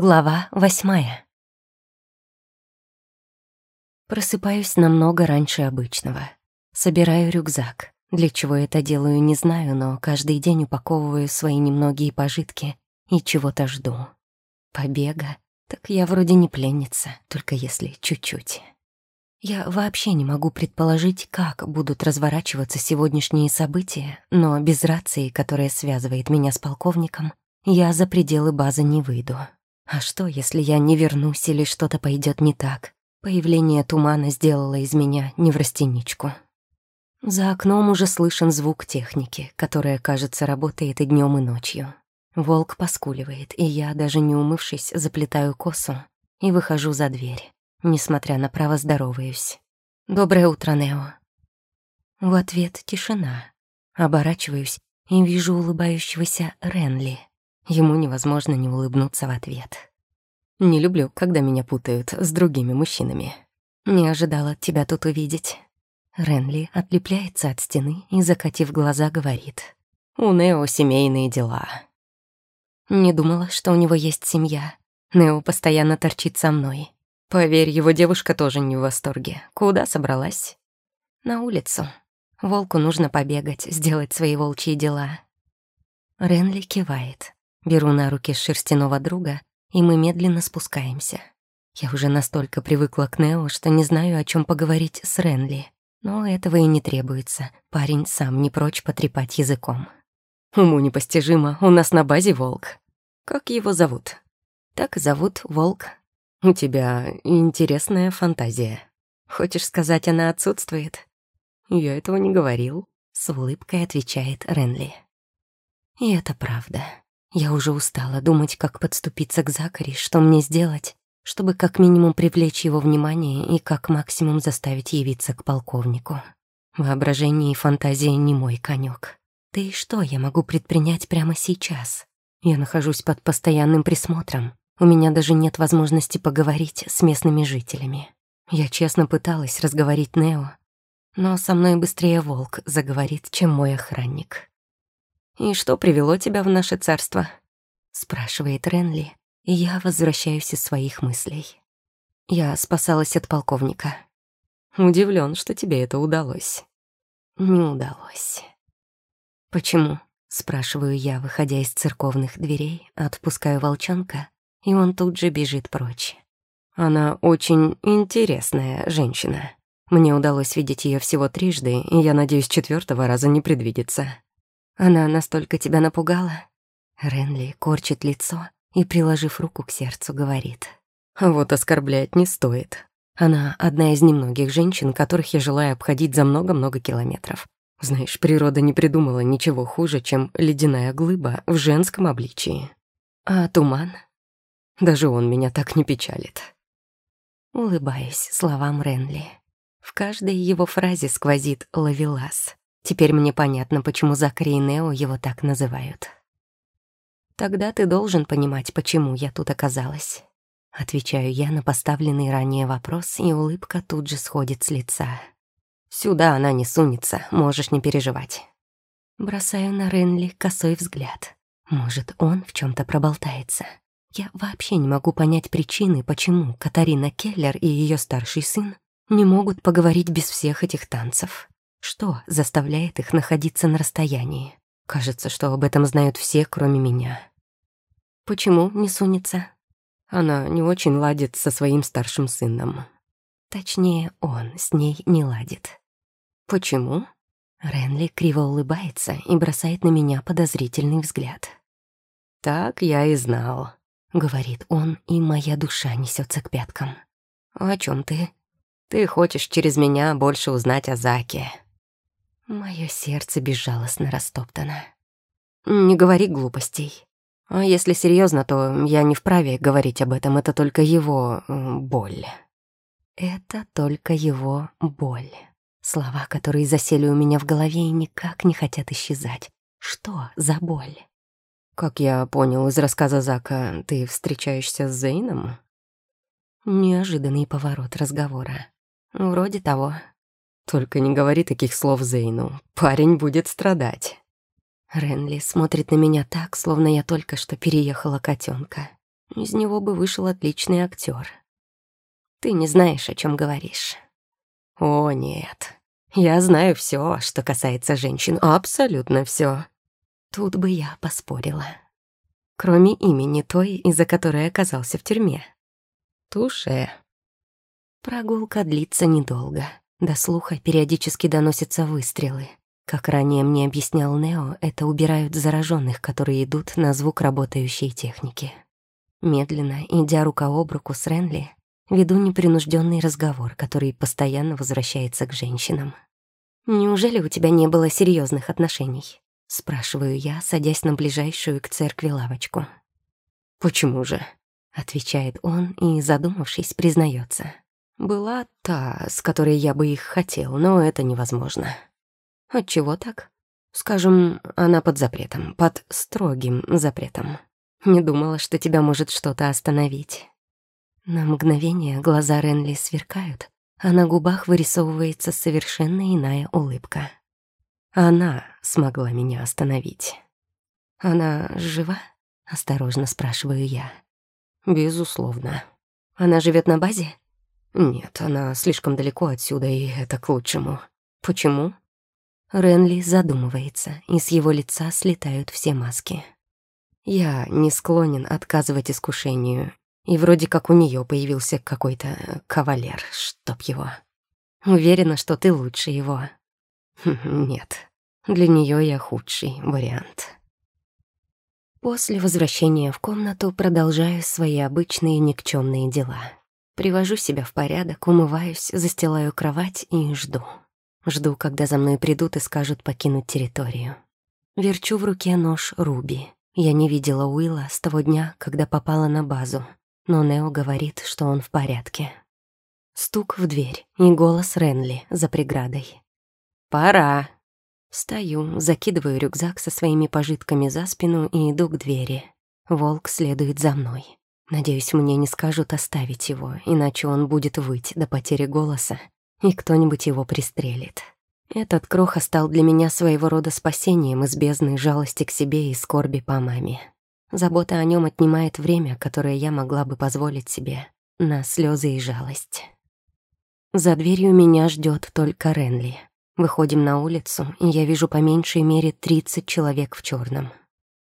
Глава восьмая. Просыпаюсь намного раньше обычного. Собираю рюкзак. Для чего это делаю, не знаю, но каждый день упаковываю свои немногие пожитки и чего-то жду. Побега? Так я вроде не пленница, только если чуть-чуть. Я вообще не могу предположить, как будут разворачиваться сегодняшние события, но без рации, которая связывает меня с полковником, я за пределы базы не выйду. А что, если я не вернусь или что-то пойдет не так? Появление тумана сделало из меня неврастеничку. За окном уже слышен звук техники, которая, кажется, работает и днем, и ночью. Волк поскуливает, и я, даже не умывшись, заплетаю косу и выхожу за дверь. Несмотря на право, здороваюсь. «Доброе утро, Нео». В ответ тишина. Оборачиваюсь и вижу улыбающегося Ренли. Ему невозможно не улыбнуться в ответ. «Не люблю, когда меня путают с другими мужчинами. Не ожидала тебя тут увидеть». Ренли отлепляется от стены и, закатив глаза, говорит. «У Нео семейные дела». Не думала, что у него есть семья. Нео постоянно торчит со мной. Поверь, его девушка тоже не в восторге. Куда собралась? На улицу. Волку нужно побегать, сделать свои волчьи дела. Ренли кивает. Беру на руки шерстяного друга, и мы медленно спускаемся. Я уже настолько привыкла к Нео, что не знаю, о чем поговорить с Ренли. Но этого и не требуется. Парень сам не прочь потрепать языком. Уму непостижимо, у нас на базе волк. Как его зовут? Так зовут волк. У тебя интересная фантазия. Хочешь сказать, она отсутствует? Я этого не говорил. С улыбкой отвечает Ренли. И это правда. Я уже устала думать, как подступиться к Закари, что мне сделать, чтобы как минимум привлечь его внимание и как максимум заставить явиться к полковнику. Воображение и фантазия не мой конек. Да и что я могу предпринять прямо сейчас? Я нахожусь под постоянным присмотром. У меня даже нет возможности поговорить с местными жителями. Я честно пыталась разговорить Нео, но со мной быстрее волк заговорит, чем мой охранник. «И что привело тебя в наше царство?» — спрашивает Ренли, я возвращаюсь из своих мыслей. Я спасалась от полковника. Удивлен, что тебе это удалось. Не удалось. Почему? Спрашиваю я, выходя из церковных дверей, отпускаю волчонка, и он тут же бежит прочь. Она очень интересная женщина. Мне удалось видеть ее всего трижды, и я надеюсь, четвертого раза не предвидится. Она настолько тебя напугала?» Ренли корчит лицо и, приложив руку к сердцу, говорит. «Вот оскорблять не стоит. Она одна из немногих женщин, которых я желаю обходить за много-много километров. Знаешь, природа не придумала ничего хуже, чем ледяная глыба в женском обличии. А туман? Даже он меня так не печалит». Улыбаюсь словам Ренли. В каждой его фразе сквозит ловелас. Теперь мне понятно, почему Закари и Нео его так называют. Тогда ты должен понимать, почему я тут оказалась. Отвечаю я на поставленный ранее вопрос, и улыбка тут же сходит с лица. Сюда она не сунется, можешь не переживать. Бросаю на Ренли косой взгляд. Может, он в чем то проболтается. Я вообще не могу понять причины, почему Катарина Келлер и ее старший сын не могут поговорить без всех этих танцев. Что заставляет их находиться на расстоянии? Кажется, что об этом знают все, кроме меня. Почему не сунется? Она не очень ладит со своим старшим сыном. Точнее, он с ней не ладит. Почему? Ренли криво улыбается и бросает на меня подозрительный взгляд. «Так я и знал», — говорит он, и моя душа несется к пяткам. «О чем ты?» «Ты хочешь через меня больше узнать о Заке». Мое сердце безжалостно растоптано. Не говори глупостей. А если серьезно, то я не вправе говорить об этом, это только его боль. Это только его боль. Слова, которые засели у меня в голове и никак не хотят исчезать. Что за боль? Как я понял из рассказа Зака, ты встречаешься с Зейном? Неожиданный поворот разговора. Вроде того. Только не говори таких слов Зейну. Парень будет страдать. Ренли смотрит на меня так, словно я только что переехала котенка. Из него бы вышел отличный актер. Ты не знаешь, о чем говоришь. О, нет. Я знаю все, что касается женщин, абсолютно все. Тут бы я поспорила. Кроме имени той, из-за которой оказался в тюрьме. Туше. Прогулка длится недолго. До слуха периодически доносятся выстрелы. Как ранее мне объяснял Нео, это убирают зараженных, которые идут на звук работающей техники. Медленно, идя рука об руку с Ренли, веду непринужденный разговор, который постоянно возвращается к женщинам. «Неужели у тебя не было серьезных отношений?» — спрашиваю я, садясь на ближайшую к церкви лавочку. «Почему же?» — отвечает он и, задумавшись, признается. Была та, с которой я бы их хотел, но это невозможно. Отчего так? Скажем, она под запретом, под строгим запретом. Не думала, что тебя может что-то остановить. На мгновение глаза Ренли сверкают, а на губах вырисовывается совершенно иная улыбка. Она смогла меня остановить. «Она жива?» — осторожно спрашиваю я. «Безусловно. Она живет на базе?» Нет, она слишком далеко отсюда, и это к лучшему. Почему? Ренли задумывается, и с его лица слетают все маски. Я не склонен отказывать искушению, и вроде как у нее появился какой-то кавалер, чтоб его. Уверена, что ты лучше его. Хм, нет, для нее я худший вариант. После возвращения в комнату продолжаю свои обычные никчемные дела. Привожу себя в порядок, умываюсь, застилаю кровать и жду. Жду, когда за мной придут и скажут покинуть территорию. Верчу в руке нож Руби. Я не видела Уилла с того дня, когда попала на базу, но Нео говорит, что он в порядке. Стук в дверь и голос Ренли за преградой. «Пора!» Встаю, закидываю рюкзак со своими пожитками за спину и иду к двери. Волк следует за мной. Надеюсь, мне не скажут оставить его, иначе он будет выть до потери голоса, и кто-нибудь его пристрелит. Этот кроха стал для меня своего рода спасением из бездны жалости к себе и скорби по маме. Забота о нем отнимает время, которое я могла бы позволить себе, на слезы и жалость. За дверью меня ждет только Ренли. Выходим на улицу, и я вижу по меньшей мере 30 человек в черном.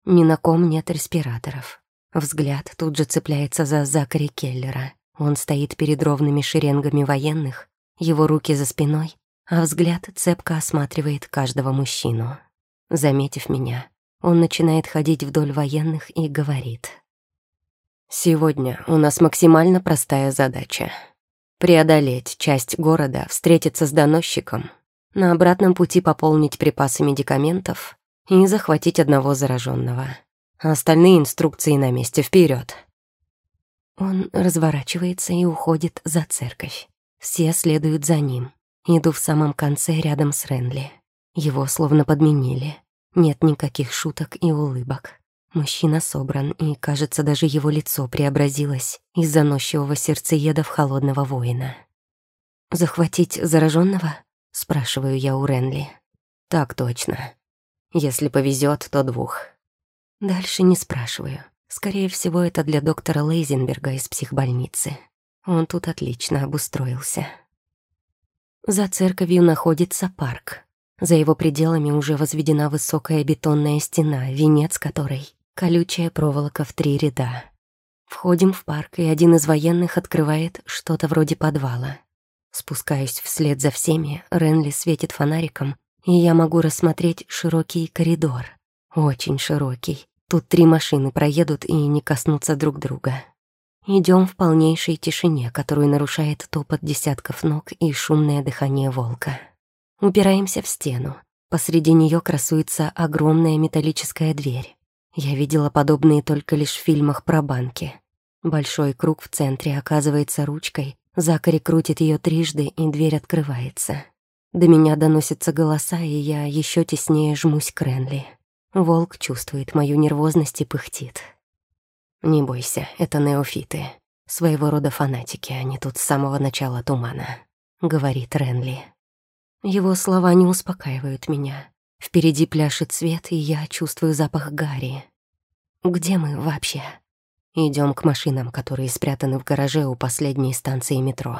Ни на ком нет респираторов. Взгляд тут же цепляется за Закари Келлера. Он стоит перед ровными шеренгами военных, его руки за спиной, а взгляд цепко осматривает каждого мужчину. Заметив меня, он начинает ходить вдоль военных и говорит. «Сегодня у нас максимально простая задача. Преодолеть часть города, встретиться с доносчиком, на обратном пути пополнить припасы медикаментов и захватить одного зараженного. Остальные инструкции на месте. Вперед. Он разворачивается и уходит за церковь. Все следуют за ним. Иду в самом конце рядом с Ренли. Его словно подменили. Нет никаких шуток и улыбок. Мужчина собран, и, кажется, даже его лицо преобразилось из заносчивого сердцееда в холодного воина. «Захватить зараженного? спрашиваю я у Ренли. «Так точно. Если повезет, то двух». Дальше не спрашиваю. Скорее всего, это для доктора Лейзенберга из психбольницы. Он тут отлично обустроился. За церковью находится парк. За его пределами уже возведена высокая бетонная стена, венец которой — колючая проволока в три ряда. Входим в парк, и один из военных открывает что-то вроде подвала. Спускаюсь вслед за всеми, Ренли светит фонариком, и я могу рассмотреть широкий коридор. Очень широкий, Тут три машины проедут и не коснутся друг друга. Идем в полнейшей тишине, которую нарушает топот десятков ног и шумное дыхание волка. Упираемся в стену. Посреди нее красуется огромная металлическая дверь. Я видела подобные только лишь в фильмах про банки. Большой круг в центре оказывается ручкой, Закари крутит ее трижды, и дверь открывается. До меня доносятся голоса, и я еще теснее жмусь к Ренли. Волк чувствует мою нервозность и пыхтит. «Не бойся, это неофиты. Своего рода фанатики, они тут с самого начала тумана», — говорит Ренли. Его слова не успокаивают меня. Впереди пляшет свет, и я чувствую запах гари. «Где мы вообще?» Идем к машинам, которые спрятаны в гараже у последней станции метро.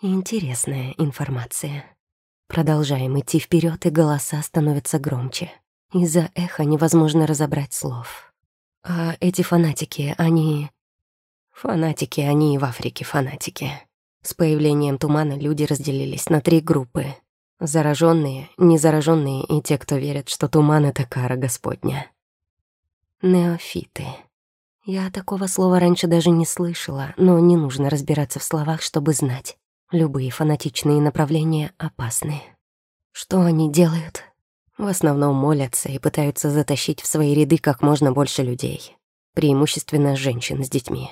Интересная информация. Продолжаем идти вперед, и голоса становятся громче. Из-за эха невозможно разобрать слов. А эти фанатики, они... Фанатики, они и в Африке фанатики. С появлением тумана люди разделились на три группы. Зараженные, незараженные и те, кто верят, что туман — это кара Господня. Неофиты. Я такого слова раньше даже не слышала, но не нужно разбираться в словах, чтобы знать. Любые фанатичные направления опасны. Что они делают? В основном молятся и пытаются затащить в свои ряды как можно больше людей. Преимущественно женщин с детьми.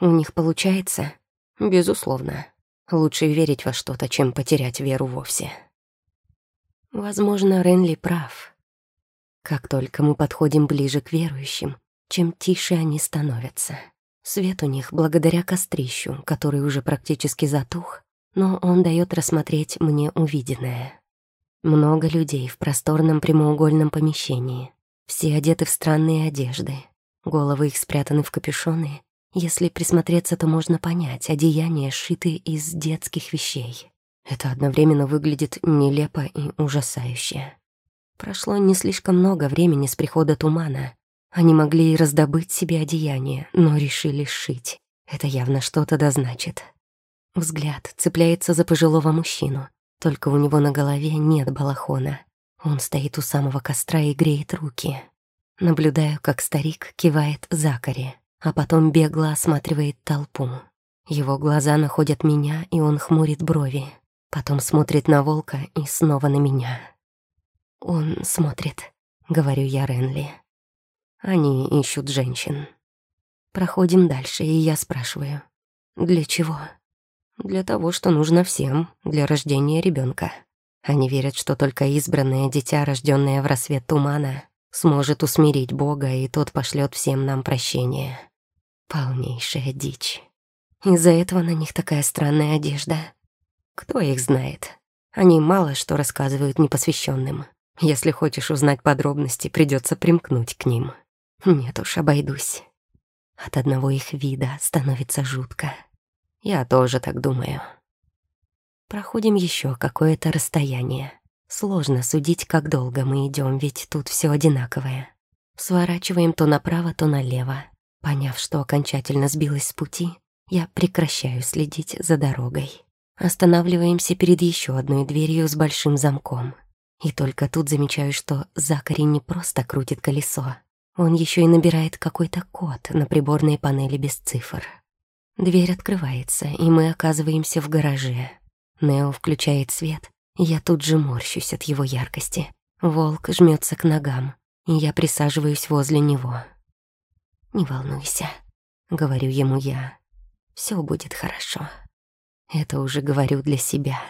У них получается? Безусловно. Лучше верить во что-то, чем потерять веру вовсе. Возможно, Ренли прав. Как только мы подходим ближе к верующим, чем тише они становятся. Свет у них благодаря кострищу, который уже практически затух, но он дает рассмотреть мне увиденное. Много людей в просторном прямоугольном помещении. Все одеты в странные одежды. Головы их спрятаны в капюшоны. Если присмотреться, то можно понять, одеяния сшиты из детских вещей. Это одновременно выглядит нелепо и ужасающе. Прошло не слишком много времени с прихода тумана. Они могли и раздобыть себе одеяние, но решили сшить. Это явно что-то дозначит. Взгляд цепляется за пожилого мужчину, только у него на голове нет балахона. Он стоит у самого костра и греет руки. Наблюдаю, как старик кивает Закари, а потом бегло осматривает толпу. Его глаза находят меня, и он хмурит брови. Потом смотрит на волка и снова на меня. «Он смотрит», — говорю я Ренли. Они ищут женщин. Проходим дальше, и я спрашиваю, «Для чего?» Для того, что нужно всем для рождения ребенка. Они верят, что только избранное дитя, рожденное в рассвет тумана, сможет усмирить Бога, и тот пошлет всем нам прощение. Полнейшая дичь. Из-за этого на них такая странная одежда. Кто их знает? Они мало что рассказывают непосвященным. Если хочешь узнать подробности, придется примкнуть к ним. Нет уж, обойдусь. От одного их вида становится жутко. Я тоже так думаю. Проходим еще какое-то расстояние. Сложно судить, как долго мы идем, ведь тут все одинаковое. Сворачиваем то направо, то налево. Поняв, что окончательно сбилась с пути, я прекращаю следить за дорогой. Останавливаемся перед еще одной дверью с большим замком. И только тут замечаю, что Закари не просто крутит колесо. Он еще и набирает какой-то код на приборной панели без цифр. Дверь открывается, и мы оказываемся в гараже. Нео включает свет, я тут же морщусь от его яркости. Волк жмется к ногам, и я присаживаюсь возле него. «Не волнуйся», — говорю ему я. Все будет хорошо». Это уже говорю для себя.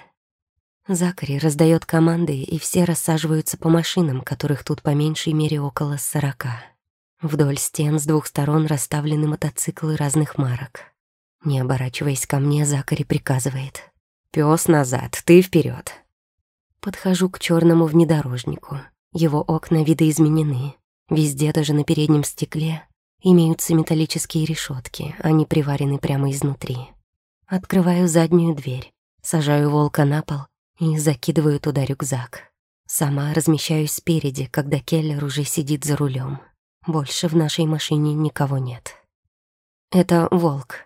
Закари раздает команды, и все рассаживаются по машинам, которых тут по меньшей мере около сорока. Вдоль стен с двух сторон расставлены мотоциклы разных марок. Не оборачиваясь ко мне, Закари приказывает. «Пёс назад, ты вперед. Подхожу к черному внедорожнику. Его окна видоизменены. Везде, даже на переднем стекле, имеются металлические решетки, они приварены прямо изнутри. Открываю заднюю дверь, сажаю волка на пол и закидываю туда рюкзак. Сама размещаюсь спереди, когда Келлер уже сидит за рулем. Больше в нашей машине никого нет. Это волк,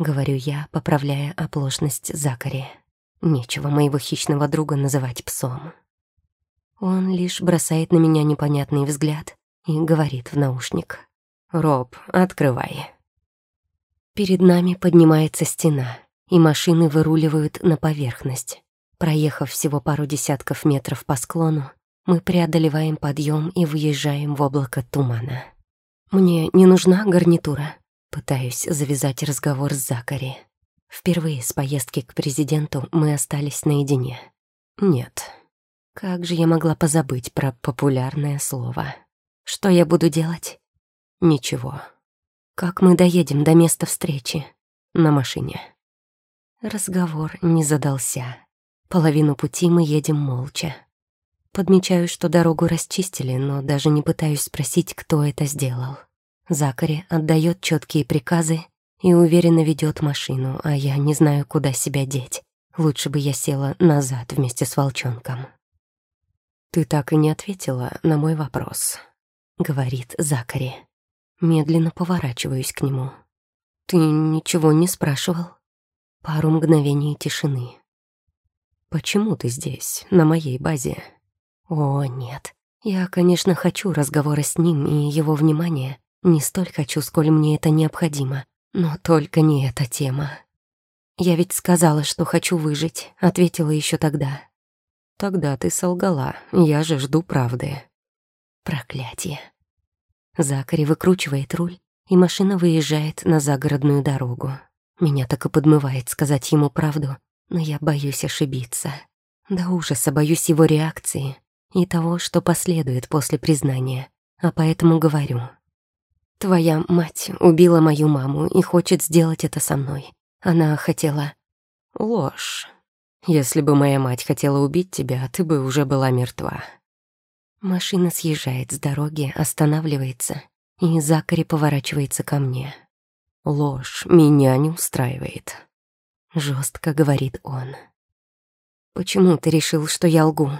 говорю я, поправляя оплошность Закари. Нечего моего хищного друга называть псом. Он лишь бросает на меня непонятный взгляд и говорит в наушник. «Роб, открывай». Перед нами поднимается стена, и машины выруливают на поверхность. Проехав всего пару десятков метров по склону, мы преодолеваем подъем и выезжаем в облако тумана. Мне не нужна гарнитура. Пытаюсь завязать разговор с Закари. Впервые с поездки к президенту мы остались наедине. Нет. Как же я могла позабыть про популярное слово? Что я буду делать? Ничего. Как мы доедем до места встречи? На машине. Разговор не задался. Половину пути мы едем молча. Подмечаю, что дорогу расчистили, но даже не пытаюсь спросить, кто это сделал. Закари отдает четкие приказы и уверенно ведет машину, а я не знаю, куда себя деть. Лучше бы я села назад вместе с волчонком. «Ты так и не ответила на мой вопрос», — говорит Закари. Медленно поворачиваюсь к нему. «Ты ничего не спрашивал?» Пару мгновений тишины. «Почему ты здесь, на моей базе?» «О, нет. Я, конечно, хочу разговора с ним и его внимания. Не столь хочу, сколь мне это необходимо. Но только не эта тема. Я ведь сказала, что хочу выжить, ответила еще тогда. Тогда ты солгала, я же жду правды. Проклятие. Закари выкручивает руль, и машина выезжает на загородную дорогу. Меня так и подмывает сказать ему правду, но я боюсь ошибиться. До ужаса боюсь его реакции и того, что последует после признания, а поэтому говорю. Твоя мать убила мою маму и хочет сделать это со мной. Она хотела... Ложь. Если бы моя мать хотела убить тебя, ты бы уже была мертва. Машина съезжает с дороги, останавливается, и Закари поворачивается ко мне. Ложь меня не устраивает. Жестко говорит он. Почему ты решил, что я лгу?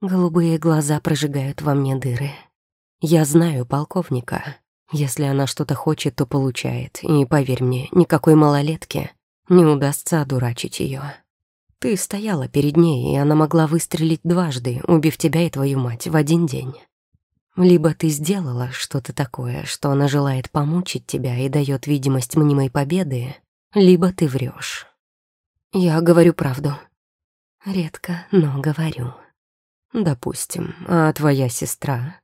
Голубые глаза прожигают во мне дыры. Я знаю полковника. Если она что-то хочет, то получает. И поверь мне, никакой малолетке не удастся одурачить ее. Ты стояла перед ней, и она могла выстрелить дважды, убив тебя и твою мать в один день. Либо ты сделала что-то такое, что она желает помучить тебя и дает видимость мнимой победы, либо ты врешь. Я говорю правду. Редко, но говорю. Допустим, а твоя сестра?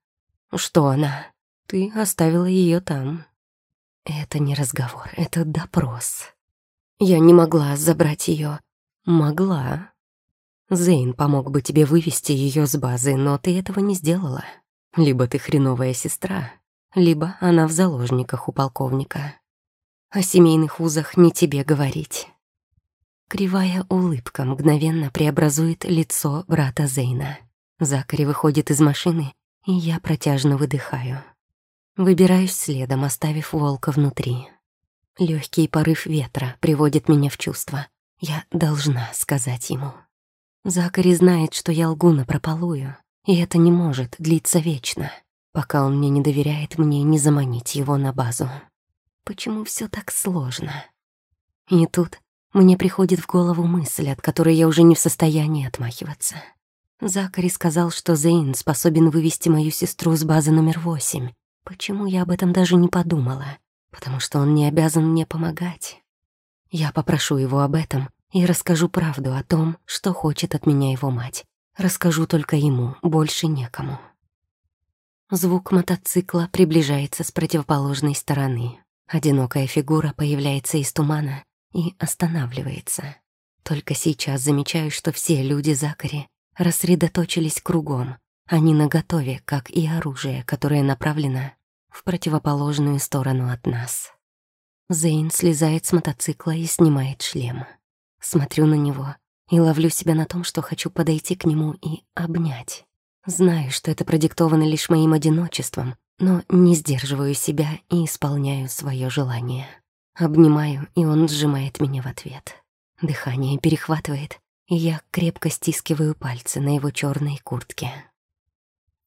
Что она? Ты оставила ее там. Это не разговор, это допрос. Я не могла забрать ее. Могла. Зейн помог бы тебе вывести ее с базы, но ты этого не сделала. Либо ты хреновая сестра, либо она в заложниках у полковника. О семейных узах не тебе говорить. Кривая улыбка мгновенно преобразует лицо брата Зейна. Закари выходит из машины, и я протяжно выдыхаю. Выбираюсь следом, оставив волка внутри. Легкий порыв ветра приводит меня в чувство. Я должна сказать ему. Закари знает, что я лгу напропалую, и это не может длиться вечно, пока он мне не доверяет мне не заманить его на базу. Почему все так сложно? И тут мне приходит в голову мысль, от которой я уже не в состоянии отмахиваться. Закари сказал, что Зейн способен вывести мою сестру с базы номер восемь, Почему я об этом даже не подумала? Потому что он не обязан мне помогать. Я попрошу его об этом и расскажу правду о том, что хочет от меня его мать. Расскажу только ему, больше некому. Звук мотоцикла приближается с противоположной стороны. Одинокая фигура появляется из тумана и останавливается. Только сейчас замечаю, что все люди Закари рассредоточились кругом, они наготове, как и оружие, которое направлено в противоположную сторону от нас. Зейн слезает с мотоцикла и снимает шлем. Смотрю на него и ловлю себя на том, что хочу подойти к нему и обнять. Знаю, что это продиктовано лишь моим одиночеством, но не сдерживаю себя и исполняю свое желание. Обнимаю, и он сжимает меня в ответ. Дыхание перехватывает, и я крепко стискиваю пальцы на его черной куртке.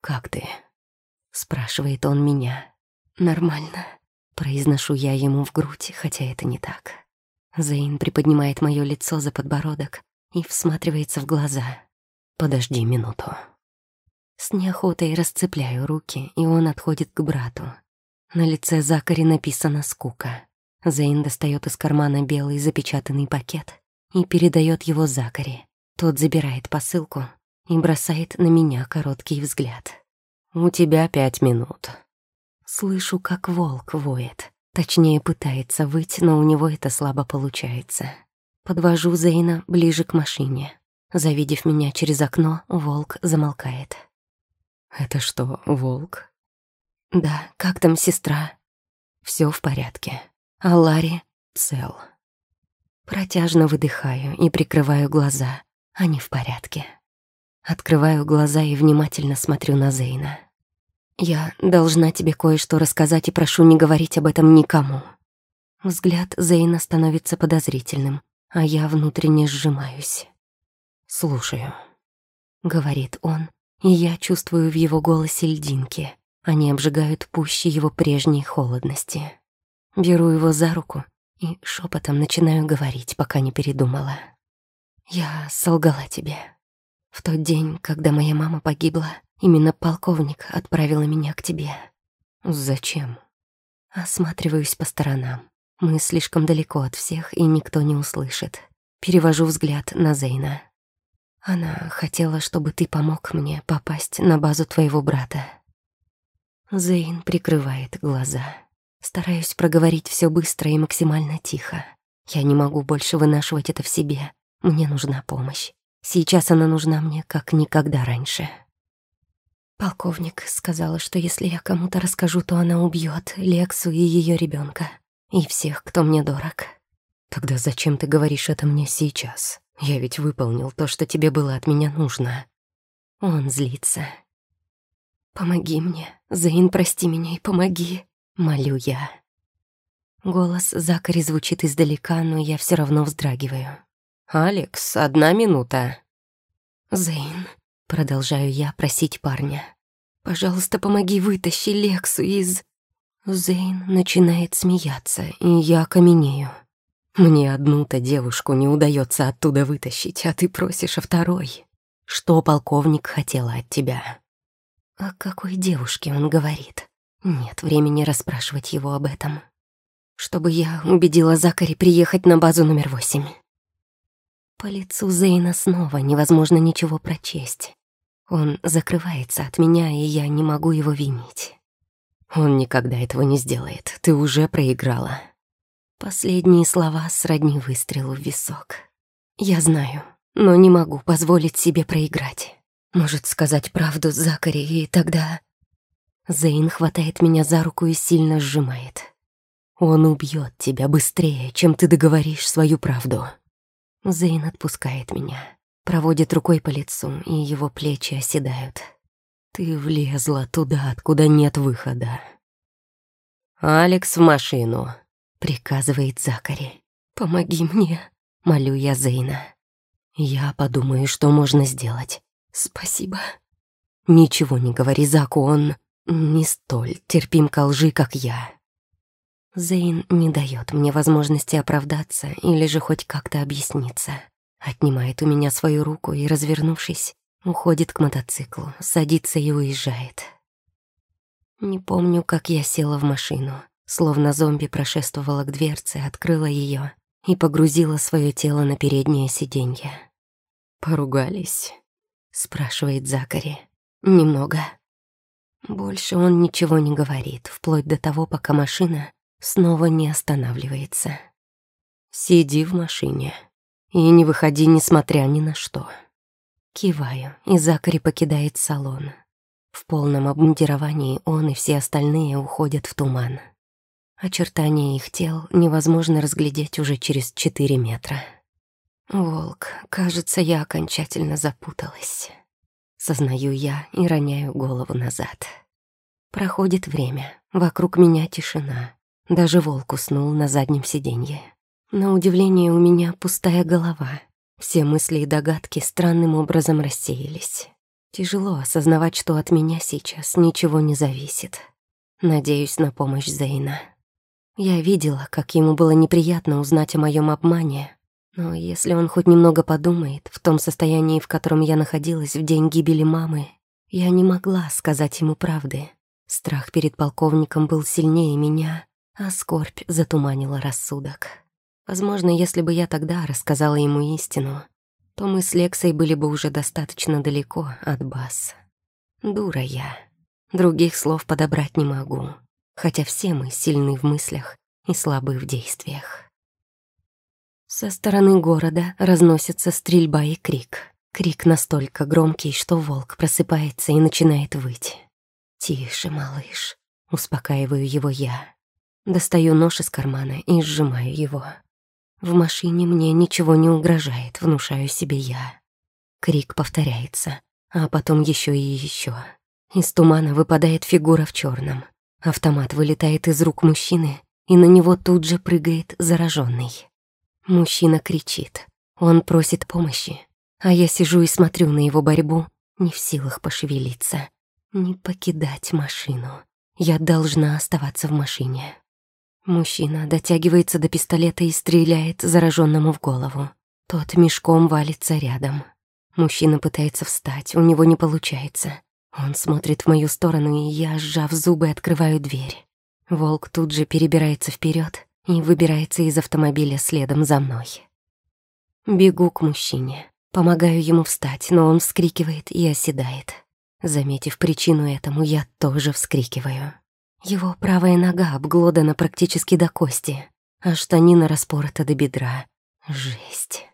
«Как ты?» — спрашивает он меня. «Нормально», — произношу я ему в грудь, хотя это не так. Зейн приподнимает мое лицо за подбородок и всматривается в глаза. «Подожди минуту». С неохотой расцепляю руки, и он отходит к брату. На лице Закари написано «скука». Зейн достает из кармана белый запечатанный пакет и передает его Закари. Тот забирает посылку и бросает на меня короткий взгляд. «У тебя пять минут». Слышу, как волк воет. Точнее, пытается выть, но у него это слабо получается. Подвожу Зейна ближе к машине. Завидев меня через окно, волк замолкает. «Это что, волк?» «Да, как там сестра?» Все в порядке. А Ларри цел». Протяжно выдыхаю и прикрываю глаза. Они в порядке. Открываю глаза и внимательно смотрю на Зейна. Я должна тебе кое-что рассказать и прошу не говорить об этом никому». Взгляд Зейна становится подозрительным, а я внутренне сжимаюсь. «Слушаю», — говорит он, и я чувствую в его голосе льдинки. Они обжигают пуще его прежней холодности. Беру его за руку и шепотом начинаю говорить, пока не передумала. «Я солгала тебе. В тот день, когда моя мама погибла, именно полковник отправила меня к тебе. Зачем? Осматриваюсь по сторонам. Мы слишком далеко от всех, и никто не услышит. Перевожу взгляд на Зейна. Она хотела, чтобы ты помог мне попасть на базу твоего брата. Зейн прикрывает глаза. Стараюсь проговорить все быстро и максимально тихо. Я не могу больше вынашивать это в себе. Мне нужна помощь. Сейчас она нужна мне как никогда раньше. Полковник сказала, что если я кому-то расскажу, то она убьет Лексу и ее ребенка, и всех, кто мне дорог. Тогда зачем ты говоришь это мне сейчас? Я ведь выполнил то, что тебе было от меня нужно. Он злится. Помоги мне, Зейн, прости меня и помоги, молю я. Голос Закари звучит издалека, но я все равно вздрагиваю. «Алекс, одна минута». «Зейн», — продолжаю я просить парня, «пожалуйста, помоги вытащи Лексу из...» Зейн начинает смеяться, и я каменею. «Мне одну-то девушку не удается оттуда вытащить, а ты просишь о второй. Что полковник хотела от тебя?» О какой девушке он говорит? Нет времени расспрашивать его об этом. Чтобы я убедила Закари приехать на базу номер восемь. По лицу Зейна снова невозможно ничего прочесть. Он закрывается от меня, и я не могу его винить. Он никогда этого не сделает. Ты уже проиграла. Последние слова сродни выстрелу в висок. Я знаю, но не могу позволить себе проиграть. Может сказать правду Закари, и тогда... Зейн хватает меня за руку и сильно сжимает. Он убьет тебя быстрее, чем ты договоришь свою правду. Зейн отпускает меня, проводит рукой по лицу, и его плечи оседают. Ты влезла туда, откуда нет выхода. «Алекс в машину», — приказывает Закари. «Помоги мне», — молю я Зейна. «Я подумаю, что можно сделать. Спасибо». «Ничего не говори Заку, он не столь терпим ко лжи, как я». Зейн не дает мне возможности оправдаться или же хоть как-то объясниться. Отнимает у меня свою руку и, развернувшись, уходит к мотоциклу, садится и уезжает. Не помню, как я села в машину, словно зомби прошествовала к дверце, открыла ее и погрузила свое тело на переднее сиденье. «Поругались?» — спрашивает Закари. «Немного». Больше он ничего не говорит, вплоть до того, пока машина снова не останавливается. Сиди в машине и не выходи, несмотря ни на что. Киваю, и Закари покидает салон. В полном обмундировании он и все остальные уходят в туман. Очертания их тел невозможно разглядеть уже через четыре метра. Волк, кажется, я окончательно запуталась. Сознаю я и роняю голову назад. Проходит время, вокруг меня тишина. Даже волк уснул на заднем сиденье. На удивление у меня пустая голова. Все мысли и догадки странным образом рассеялись. Тяжело осознавать, что от меня сейчас ничего не зависит. Надеюсь на помощь Зейна. Я видела, как ему было неприятно узнать о моем обмане, но если он хоть немного подумает, в том состоянии, в котором я находилась в день гибели мамы, я не могла сказать ему правды. Страх перед полковником был сильнее меня, а скорбь затуманила рассудок. Возможно, если бы я тогда рассказала ему истину, то мы с Лексой были бы уже достаточно далеко от баз. Дура я. Других слов подобрать не могу, хотя все мы сильны в мыслях и слабы в действиях. Со стороны города разносится стрельба и крик. Крик настолько громкий, что волк просыпается и начинает выть. «Тише, малыш», — успокаиваю его я. Достаю нож из кармана и сжимаю его. В машине мне ничего не угрожает, внушаю себе я. Крик повторяется, а потом еще и еще. Из тумана выпадает фигура в черном. Автомат вылетает из рук мужчины, и на него тут же прыгает зараженный. Мужчина кричит. Он просит помощи, а я сижу и смотрю на его борьбу, не в силах пошевелиться, не покидать машину. Я должна оставаться в машине. Мужчина дотягивается до пистолета и стреляет зараженному в голову. Тот мешком валится рядом. Мужчина пытается встать, у него не получается. Он смотрит в мою сторону, и я, сжав зубы, открываю дверь. Волк тут же перебирается вперед и выбирается из автомобиля следом за мной. Бегу к мужчине. Помогаю ему встать, но он вскрикивает и оседает. Заметив причину этому, я тоже вскрикиваю. Его правая нога обглодана практически до кости, а штанина распорота до бедра. Жесть.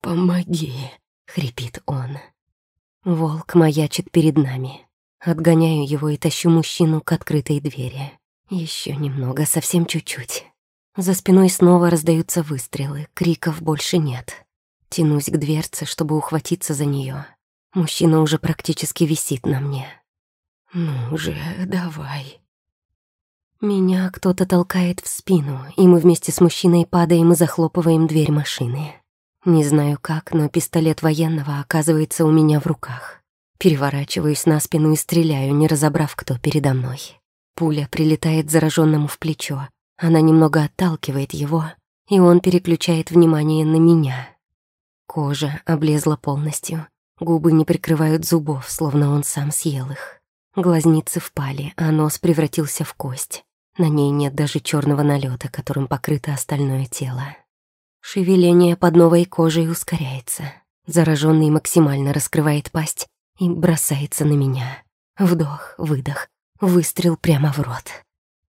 «Помоги!» — хрипит он. Волк маячит перед нами. Отгоняю его и тащу мужчину к открытой двери. Еще немного, совсем чуть-чуть. За спиной снова раздаются выстрелы, криков больше нет. Тянусь к дверце, чтобы ухватиться за нее. Мужчина уже практически висит на мне. «Ну же, давай». Меня кто-то толкает в спину, и мы вместе с мужчиной падаем и захлопываем дверь машины. Не знаю как, но пистолет военного оказывается у меня в руках. Переворачиваюсь на спину и стреляю, не разобрав, кто передо мной. Пуля прилетает зараженному в плечо, она немного отталкивает его, и он переключает внимание на меня. Кожа облезла полностью, губы не прикрывают зубов, словно он сам съел их. Глазницы впали, а нос превратился в кость. На ней нет даже черного налета, которым покрыто остальное тело. Шевеление под новой кожей ускоряется. Зараженный максимально раскрывает пасть и бросается на меня. Вдох, выдох, выстрел прямо в рот.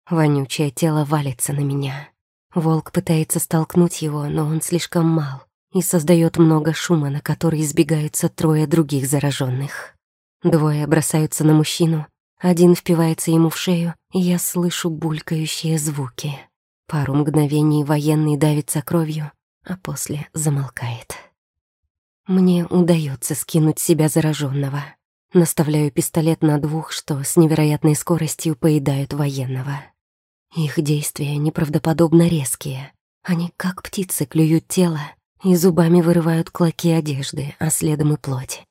Вонючее тело валится на меня. Волк пытается столкнуть его, но он слишком мал и создает много шума, на который избегаются трое других зараженных. Двое бросаются на мужчину, один впивается ему в шею, и я слышу булькающие звуки. Пару мгновений военный давится кровью, а после замолкает. Мне удается скинуть себя зараженного. Наставляю пистолет на двух, что с невероятной скоростью поедают военного. Их действия неправдоподобно резкие. Они, как птицы, клюют тело и зубами вырывают клоки одежды, а следом и плоть.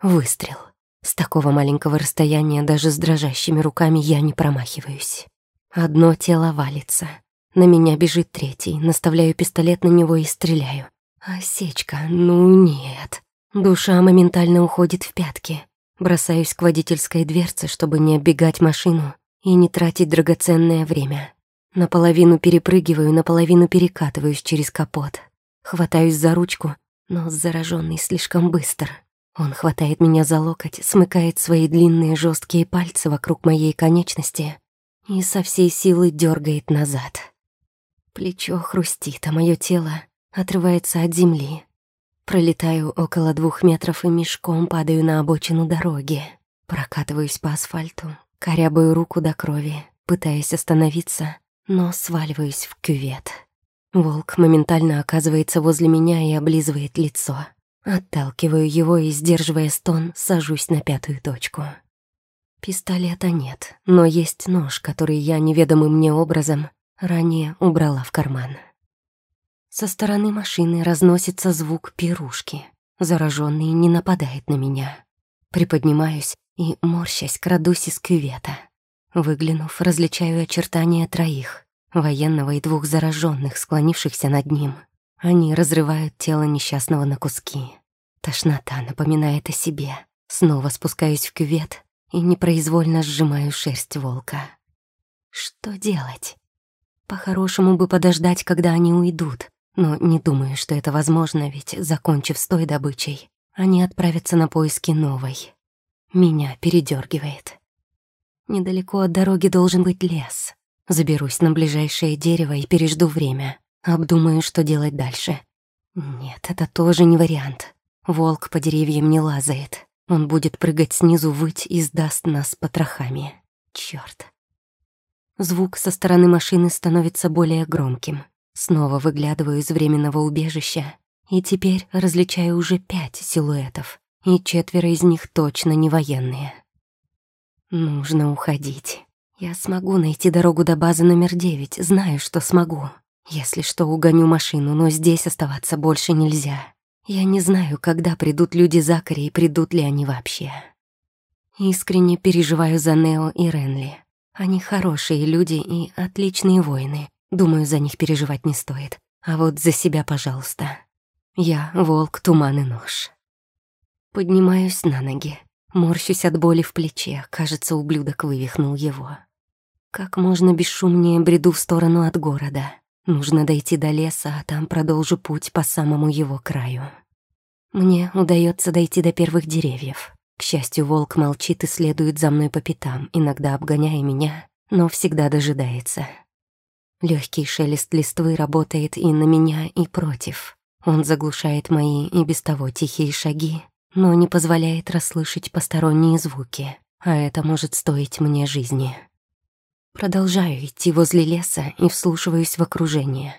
Выстрел. С такого маленького расстояния даже с дрожащими руками я не промахиваюсь. Одно тело валится. На меня бежит третий, наставляю пистолет на него и стреляю. Осечка, ну нет. Душа моментально уходит в пятки. Бросаюсь к водительской дверце, чтобы не оббегать машину и не тратить драгоценное время. Наполовину перепрыгиваю, наполовину перекатываюсь через капот. Хватаюсь за ручку, но зараженный слишком быстр. Он хватает меня за локоть, смыкает свои длинные жесткие пальцы вокруг моей конечности и со всей силы дергает назад. Плечо хрустит, а мое тело отрывается от земли. Пролетаю около двух метров и мешком падаю на обочину дороги. Прокатываюсь по асфальту, Корябаю руку до крови, пытаясь остановиться, но сваливаюсь в кювет. Волк моментально оказывается возле меня и облизывает лицо. Отталкиваю его и, сдерживая стон, сажусь на пятую точку. Пистолета нет, но есть нож, который я неведомым мне образом ранее убрала в карман. Со стороны машины разносится звук пирушки. Зараженный не нападает на меня. Приподнимаюсь и, морщась, крадусь из кювета. Выглянув, различаю очертания троих, военного и двух зараженных, склонившихся над ним. Они разрывают тело несчастного на куски. Тошнота напоминает о себе. Снова спускаюсь в кювет и непроизвольно сжимаю шерсть волка. Что делать? По-хорошему бы подождать, когда они уйдут, но не думаю, что это возможно, ведь, закончив с той добычей, они отправятся на поиски новой. Меня передергивает. Недалеко от дороги должен быть лес. Заберусь на ближайшее дерево и пережду время. Обдумаю, что делать дальше. Нет, это тоже не вариант. Волк по деревьям не лазает. Он будет прыгать снизу, выть и сдаст нас потрохами. Чёрт. Звук со стороны машины становится более громким. Снова выглядываю из временного убежища, и теперь различаю уже пять силуэтов и четверо из них точно не военные. Нужно уходить. Я смогу найти дорогу до базы номер девять, знаю, что смогу. Если что, угоню машину, но здесь оставаться больше нельзя. Я не знаю, когда придут люди Закари и придут ли они вообще. Искренне переживаю за Нео и Ренли. Они хорошие люди и отличные воины. Думаю, за них переживать не стоит. А вот за себя, пожалуйста. Я — волк, туман и нож. Поднимаюсь на ноги. Морщусь от боли в плече. Кажется, ублюдок вывихнул его. Как можно бесшумнее бреду в сторону от города. Нужно дойти до леса, а там продолжу путь по самому его краю. Мне удается дойти до первых деревьев. К счастью, волк молчит и следует за мной по пятам, иногда обгоняя меня, но всегда дожидается. Легкий шелест листвы работает и на меня, и против. Он заглушает мои и без того тихие шаги, но не позволяет расслышать посторонние звуки, а это может стоить мне жизни. Продолжаю идти возле леса и вслушиваюсь в окружение.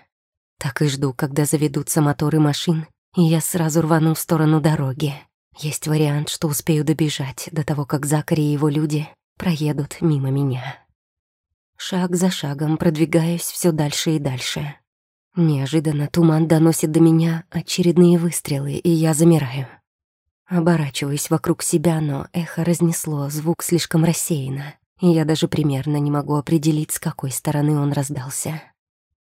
Так и жду, когда заведутся моторы машин, и я сразу рвану в сторону дороги. Есть вариант, что успею добежать до того, как Закари и его люди проедут мимо меня. Шаг за шагом продвигаюсь все дальше и дальше. Неожиданно туман доносит до меня очередные выстрелы, и я замираю. Оборачиваюсь вокруг себя, но эхо разнесло, звук слишком рассеяно, я даже примерно не могу определить, с какой стороны он раздался.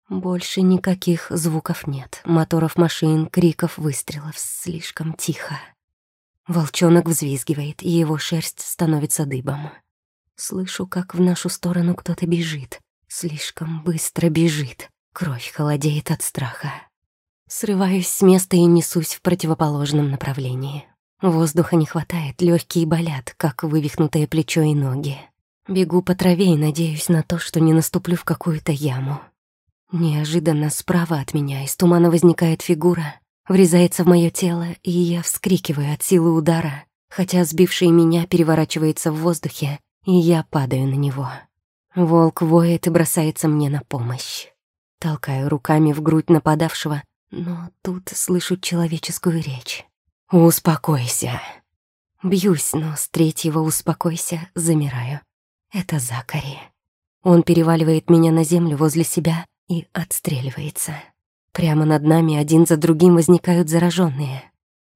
Больше никаких звуков нет, моторов машин, криков, выстрелов, слишком тихо. Волчонок взвизгивает, и его шерсть становится дыбом. Слышу, как в нашу сторону кто-то бежит. Слишком быстро бежит. Кровь холодеет от страха. Срываюсь с места и несусь в противоположном направлении. Воздуха не хватает, легкие болят, как вывихнутое плечо и ноги. Бегу по траве и надеюсь на то, что не наступлю в какую-то яму. Неожиданно справа от меня из тумана возникает фигура, врезается в мое тело, и я вскрикиваю от силы удара, хотя сбивший меня переворачивается в воздухе, и я падаю на него. Волк воет и бросается мне на помощь. Толкаю руками в грудь нападавшего, но тут слышу человеческую речь. «Успокойся». Бьюсь, но с третьего «успокойся» замираю. Это Закари. Он переваливает меня на землю возле себя и отстреливается. Прямо над нами один за другим возникают зараженные.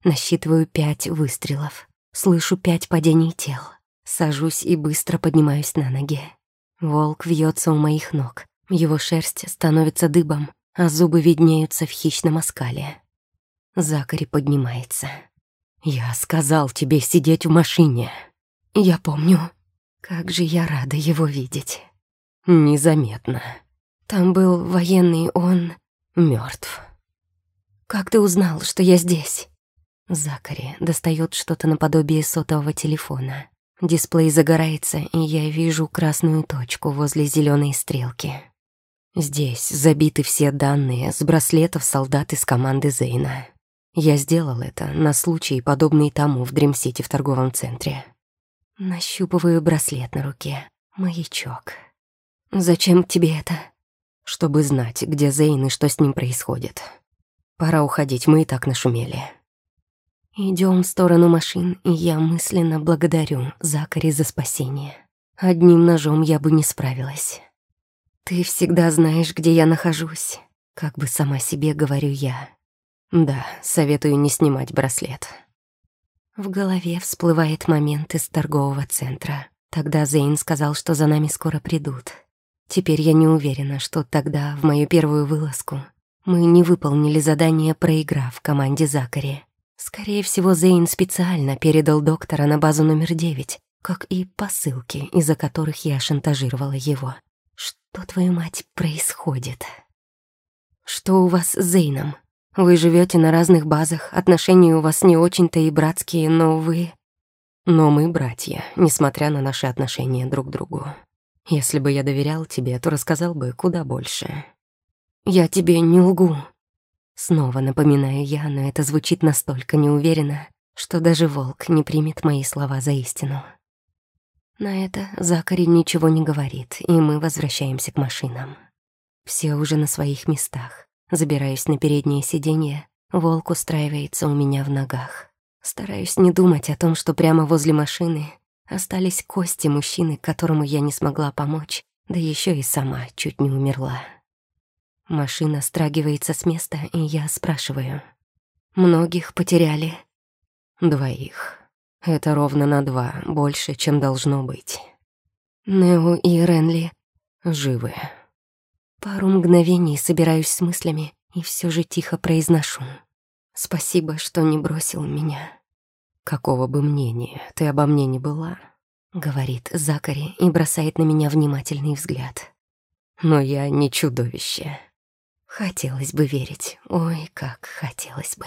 Насчитываю пять выстрелов. Слышу пять падений тел. Сажусь и быстро поднимаюсь на ноги. Волк вьется у моих ног. Его шерсть становится дыбом, а зубы виднеются в хищном оскале. Закари поднимается. «Я сказал тебе сидеть в машине». «Я помню. Как же я рада его видеть». «Незаметно. Там был военный, он мертв. «Как ты узнал, что я здесь?» Закари достает что-то наподобие сотового телефона. Дисплей загорается, и я вижу красную точку возле зеленой стрелки. Здесь забиты все данные с браслетов солдат из команды Зейна. Я сделал это на случай, подобный тому в Дрим-Сити в торговом центре. Нащупываю браслет на руке. Маячок. «Зачем тебе это?» «Чтобы знать, где Зейн и что с ним происходит. Пора уходить, мы и так нашумели». Идем в сторону машин, и я мысленно благодарю Закари за спасение. Одним ножом я бы не справилась. «Ты всегда знаешь, где я нахожусь», — как бы сама себе говорю я. Да, советую не снимать браслет. В голове всплывает момент из торгового центра. Тогда Зейн сказал, что за нами скоро придут. Теперь я не уверена, что тогда, в мою первую вылазку, мы не выполнили задание, проиграв команде Закари. Скорее всего, Зейн специально передал доктора на базу номер девять, как и посылки, из-за которых я шантажировала его. Что, твою мать, происходит? Что у вас с Зейном? Вы живете на разных базах, отношения у вас не очень-то и братские, но вы... Но мы братья, несмотря на наши отношения друг к другу. Если бы я доверял тебе, то рассказал бы куда больше. Я тебе не лгу. Снова напоминаю я, но это звучит настолько неуверенно, что даже волк не примет мои слова за истину. На это Закари ничего не говорит, и мы возвращаемся к машинам. Все уже на своих местах. Забираюсь на переднее сиденье, волк устраивается у меня в ногах. Стараюсь не думать о том, что прямо возле машины Остались кости мужчины, которому я не смогла помочь, да еще и сама чуть не умерла. Машина страгивается с места, и я спрашиваю. «Многих потеряли?» «Двоих. Это ровно на два, больше, чем должно быть». «Нео и Ренли живы». Пару мгновений собираюсь с мыслями и все же тихо произношу. «Спасибо, что не бросил меня». «Какого бы мнения ты обо мне не была?» — говорит Закари и бросает на меня внимательный взгляд. «Но я не чудовище». Хотелось бы верить, ой, как хотелось бы.